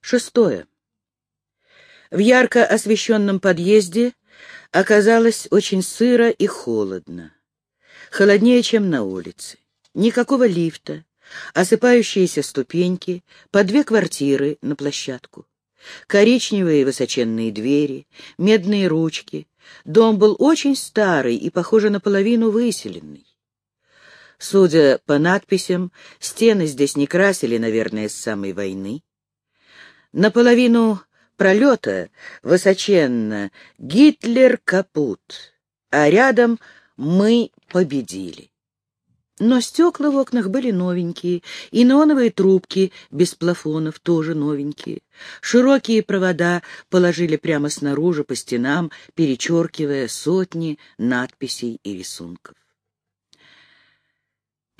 Шестое. В ярко освещенном подъезде оказалось очень сыро и холодно. Холоднее, чем на улице. Никакого лифта, осыпающиеся ступеньки, по две квартиры на площадку. Коричневые высоченные двери, медные ручки. Дом был очень старый и, похоже, наполовину выселенный. Судя по надписям, стены здесь не красили, наверное, с самой войны. Наполовину пролета высоченно «Гитлер капут», а рядом «Мы победили». Но стекла в окнах были новенькие, и неоновые трубки без плафонов тоже новенькие. Широкие провода положили прямо снаружи по стенам, перечеркивая сотни надписей и рисунков.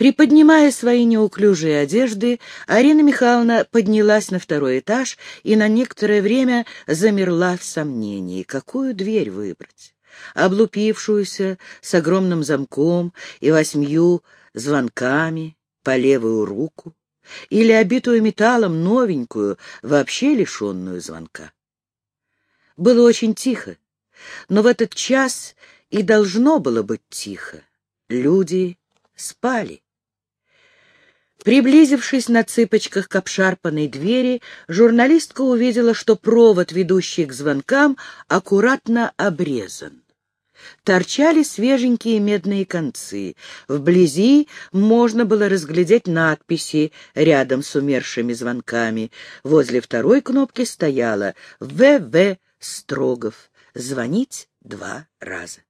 Приподнимая свои неуклюжие одежды, Арина Михайловна поднялась на второй этаж и на некоторое время замерла в сомнении, какую дверь выбрать. Облупившуюся, с огромным замком и восьмью звонками по левую руку, или обитую металлом новенькую, вообще лишенную звонка. Было очень тихо, но в этот час и должно было быть тихо. Люди спали. Приблизившись на цыпочках к обшарпанной двери, журналистка увидела, что провод, ведущий к звонкам, аккуратно обрезан. Торчали свеженькие медные концы. Вблизи можно было разглядеть надписи рядом с умершими звонками. Возле второй кнопки стояло «В.В. Строгов. Звонить два раза».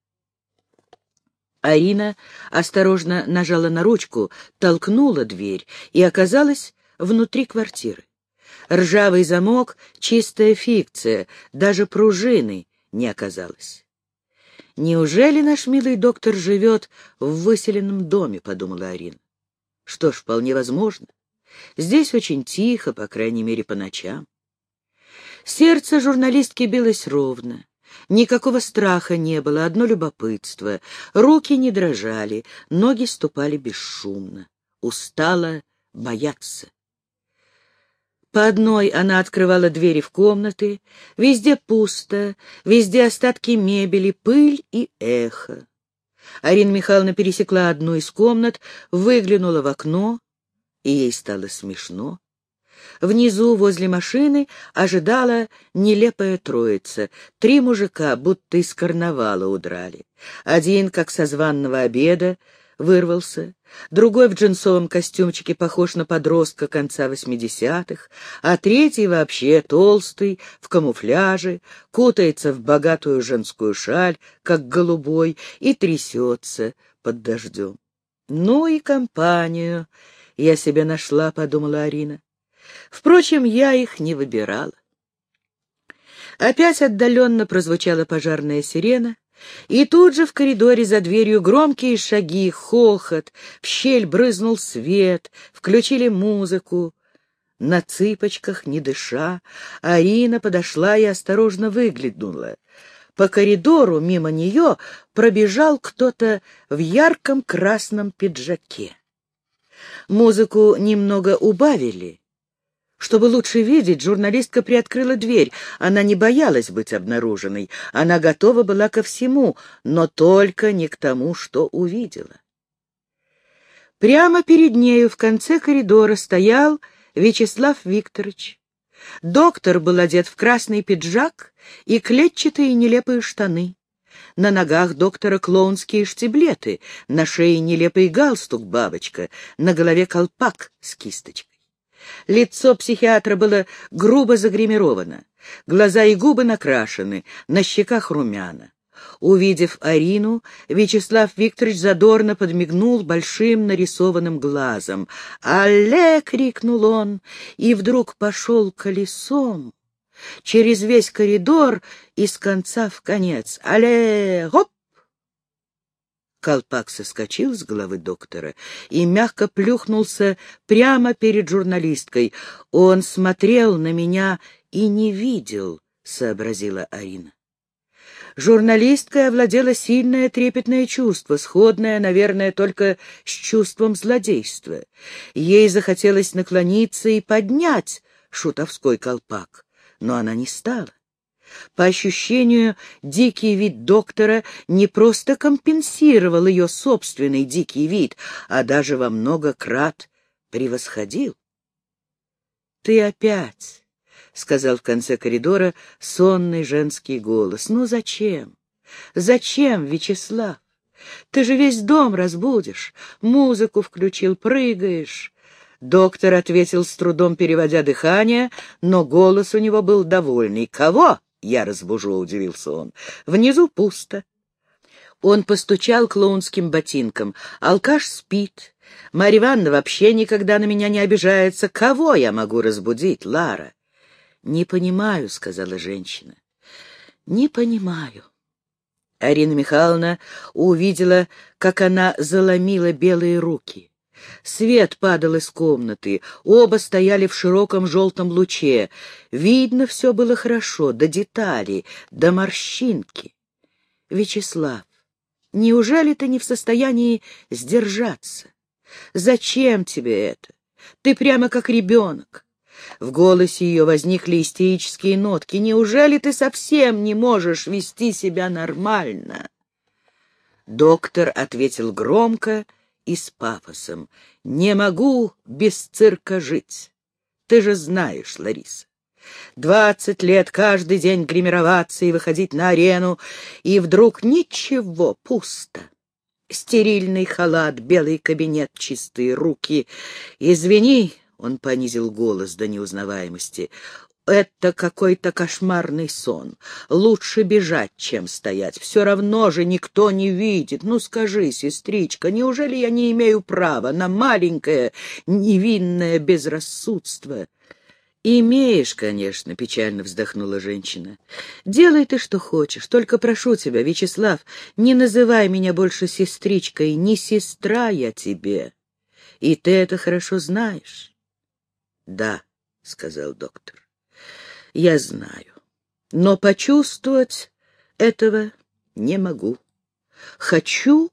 Арина осторожно нажала на ручку, толкнула дверь и оказалась внутри квартиры. Ржавый замок — чистая фикция, даже пружины не оказалось. «Неужели наш милый доктор живет в выселенном доме?» — подумала Арина. «Что ж, вполне возможно. Здесь очень тихо, по крайней мере, по ночам». Сердце журналистки билось ровно. Никакого страха не было, одно любопытство. Руки не дрожали, ноги ступали бесшумно. Устала бояться. По одной она открывала двери в комнаты. Везде пусто, везде остатки мебели, пыль и эхо. Арина Михайловна пересекла одну из комнат, выглянула в окно, и ей стало смешно. Внизу, возле машины, ожидала нелепая троица. Три мужика, будто из карнавала удрали. Один, как со званного обеда, вырвался, другой в джинсовом костюмчике похож на подростка конца восьмидесятых, а третий вообще толстый, в камуфляже, кутается в богатую женскую шаль, как голубой, и трясется под дождем. «Ну и компанию я себе нашла», — подумала Арина. Впрочем, я их не выбирала. Опять отдаленно прозвучала пожарная сирена, и тут же в коридоре за дверью громкие шаги, хохот, в щель брызнул свет, включили музыку. На цыпочках, не дыша, Арина подошла и осторожно выглянула. По коридору мимо нее пробежал кто-то в ярком красном пиджаке. Музыку немного убавили, чтобы лучше видеть, журналистка приоткрыла дверь. Она не боялась быть обнаруженной. Она готова была ко всему, но только не к тому, что увидела. Прямо перед нею в конце коридора стоял Вячеслав Викторович. Доктор был одет в красный пиджак и клетчатые нелепые штаны. На ногах доктора клоунские штиблеты, на шее нелепый галстук-бабочка, на голове колпак с кисточкой. Лицо психиатра было грубо загримировано, глаза и губы накрашены, на щеках румяна. Увидев Арину, Вячеслав Викторович задорно подмигнул большим нарисованным глазом. «Алле!» — крикнул он, и вдруг пошел колесом через весь коридор из конца в конец. «Алле! Хоп!» Колпак соскочил с головы доктора и мягко плюхнулся прямо перед журналисткой. Он смотрел на меня и не видел, — сообразила Арина. Журналисткой овладело сильное трепетное чувство, сходное, наверное, только с чувством злодейства. Ей захотелось наклониться и поднять шутовской колпак, но она не стала. По ощущению, дикий вид доктора не просто компенсировал ее собственный дикий вид, а даже во много крат превосходил. — Ты опять, — сказал в конце коридора сонный женский голос. — Ну зачем? Зачем, Вячеслав? Ты же весь дом разбудишь, музыку включил, прыгаешь. Доктор ответил с трудом, переводя дыхание, но голос у него был довольный. «Кого?» — я разбужу, — удивился он. «Внизу пусто». Он постучал клоунским ботинком. «Алкаш спит. Марья Ивановна вообще никогда на меня не обижается. Кого я могу разбудить, Лара?» «Не понимаю», — сказала женщина. «Не понимаю». Арина Михайловна увидела, как она заломила белые руки. Свет падал из комнаты, оба стояли в широком желтом луче. Видно, все было хорошо, до деталей, до морщинки. Вячеслав, неужели ты не в состоянии сдержаться? Зачем тебе это? Ты прямо как ребенок. В голосе ее возникли истерические нотки. «Неужели ты совсем не можешь вести себя нормально?» Доктор ответил громко и с пафосом. «Не могу без цирка жить. Ты же знаешь, Лариса. Двадцать лет каждый день гримироваться и выходить на арену, и вдруг ничего, пусто. Стерильный халат, белый кабинет, чистые руки. Извини, он понизил голос до неузнаваемости. «Это какой-то кошмарный сон. Лучше бежать, чем стоять. Все равно же никто не видит. Ну скажи, сестричка, неужели я не имею права на маленькое невинное безрассудство?» «Имеешь, конечно», — печально вздохнула женщина. «Делай ты, что хочешь. Только прошу тебя, Вячеслав, не называй меня больше сестричкой. Не сестра я тебе. И ты это хорошо знаешь. Да, сказал доктор. Я знаю, но почувствовать этого не могу. Хочу,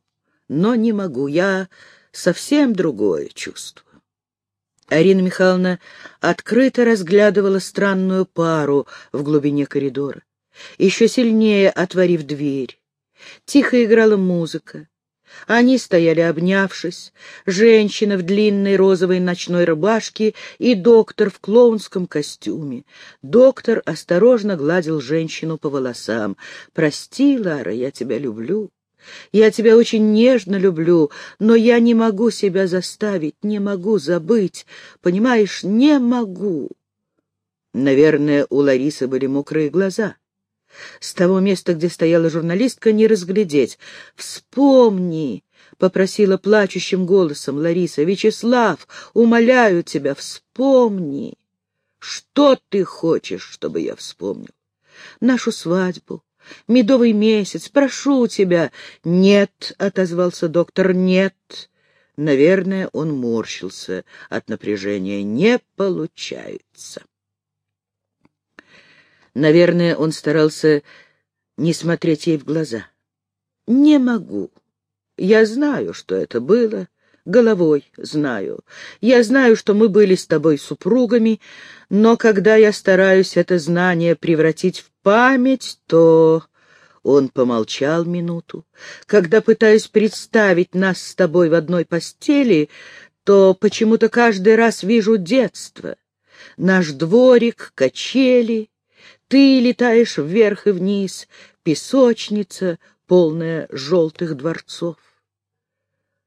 но не могу. Я совсем другое чувствую. Арина Михайловна открыто разглядывала странную пару в глубине коридора, еще сильнее отворив дверь. Тихо играла музыка. Они стояли обнявшись, женщина в длинной розовой ночной рубашке и доктор в клоунском костюме. Доктор осторожно гладил женщину по волосам. «Прости, Лара, я тебя люблю. Я тебя очень нежно люблю, но я не могу себя заставить, не могу забыть. Понимаешь, не могу». Наверное, у Ларисы были мокрые глаза. С того места, где стояла журналистка, не разглядеть. «Вспомни!» — попросила плачущим голосом Лариса. «Вячеслав, умоляю тебя, вспомни!» «Что ты хочешь, чтобы я вспомнил?» «Нашу свадьбу, медовый месяц, прошу тебя!» «Нет!» — отозвался доктор. «Нет!» Наверное, он морщился от напряжения. «Не получается!» Наверное, он старался не смотреть ей в глаза. «Не могу. Я знаю, что это было, головой знаю. Я знаю, что мы были с тобой супругами, но когда я стараюсь это знание превратить в память, то...» Он помолчал минуту. «Когда пытаюсь представить нас с тобой в одной постели, то почему-то каждый раз вижу детство. Наш дворик, качели, ты летаешь вверх и вниз, песочница, полная желтых дворцов.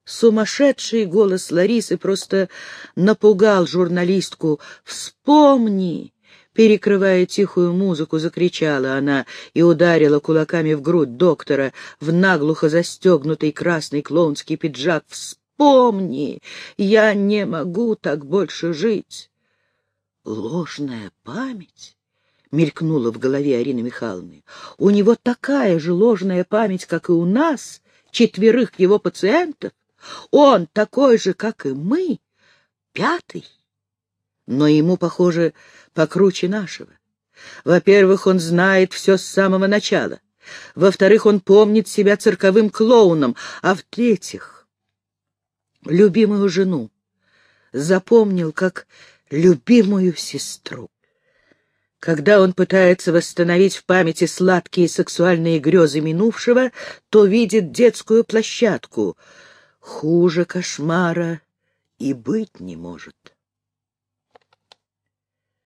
Сумасшедший голос Ларисы просто напугал журналистку. «Вспомни!» Перекрывая тихую музыку, закричала она и ударила кулаками в грудь доктора в наглухо застегнутый красный клоунский пиджак. «Вспомни! Я не могу так больше жить!» Ложная память? Мелькнуло в голове Арины Михайловны. У него такая же ложная память, как и у нас, четверых его пациентов. Он такой же, как и мы, пятый. Но ему, похоже, покруче нашего. Во-первых, он знает все с самого начала. Во-вторых, он помнит себя цирковым клоуном. А в-третьих, любимую жену запомнил как любимую сестру. Когда он пытается восстановить в памяти сладкие сексуальные грезы минувшего, то видит детскую площадку. Хуже кошмара и быть не может.